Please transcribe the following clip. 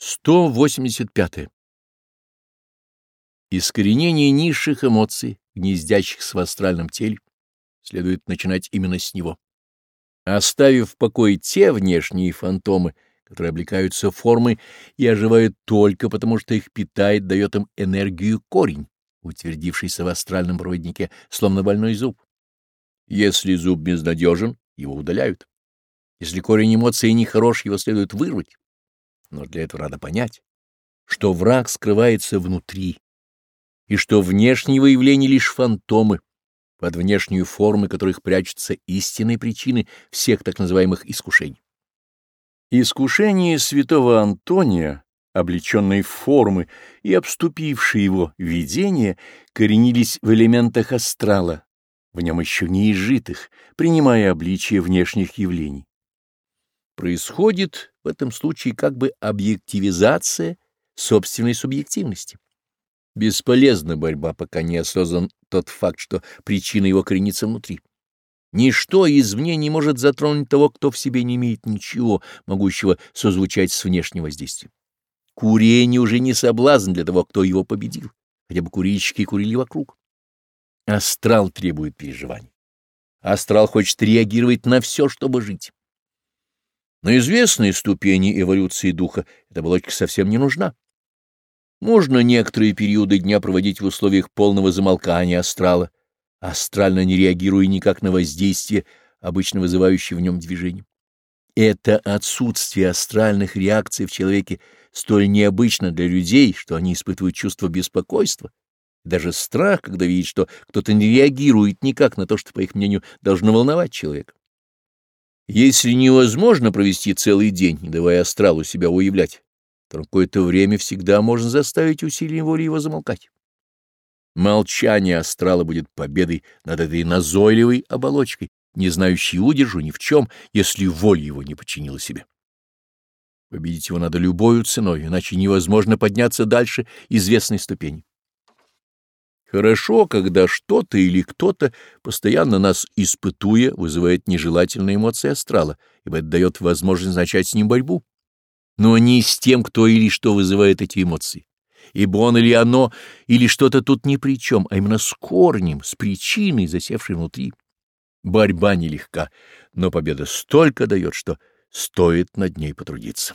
185. Искоренение низших эмоций, гнездящихся в астральном теле, следует начинать именно с него. Оставив в покое те внешние фантомы, которые облекаются формой и оживают только потому, что их питает, дает им энергию корень, утвердившийся в астральном проводнике, словно больной зуб. Если зуб безнадежен, его удаляют. Если корень эмоции нехорош, его следует вырвать но для этого надо понять, что враг скрывается внутри, и что внешние выявления лишь фантомы, под внешнюю форму, которых прячутся истинные причины всех так называемых искушений. Искушение святого Антония, облеченные формы и обступившие его видения, коренились в элементах астрала, в нем еще неизжитых, принимая обличие внешних явлений происходит в этом случае как бы объективизация собственной субъективности. Бесполезна борьба, пока не осознан тот факт, что причина его коренится внутри. Ничто извне не может затронуть того, кто в себе не имеет ничего, могущего созвучать с внешним воздействием. Курение уже не соблазн для того, кто его победил, хотя бы курильщики курили вокруг. Астрал требует переживаний. Астрал хочет реагировать на все, чтобы жить. На известные ступени эволюции духа эта оболочка совсем не нужна. Можно некоторые периоды дня проводить в условиях полного замолкания астрала, астрально не реагируя никак на воздействие, обычно вызывающее в нем движение. Это отсутствие астральных реакций в человеке столь необычно для людей, что они испытывают чувство беспокойства, даже страх, когда видят, что кто-то не реагирует никак на то, что, по их мнению, должно волновать человека. Если невозможно провести целый день, не давая астралу себя уявлять, то какое-то время всегда можно заставить усилием воли его замолкать. Молчание астрала будет победой над этой назойливой оболочкой, не знающей удержу ни в чем, если воля его не подчинила себе. Победить его надо любою ценой, иначе невозможно подняться дальше известной ступени. Хорошо, когда что-то или кто-то постоянно нас испытуя, вызывает нежелательные эмоции астрала, ибо это дает возможность начать с ним борьбу. Но не с тем, кто или что вызывает эти эмоции. Ибо он или оно, или что-то тут ни при чем, а именно с корнем, с причиной, засевшей внутри. Борьба нелегка, но победа столько дает, что стоит над ней потрудиться.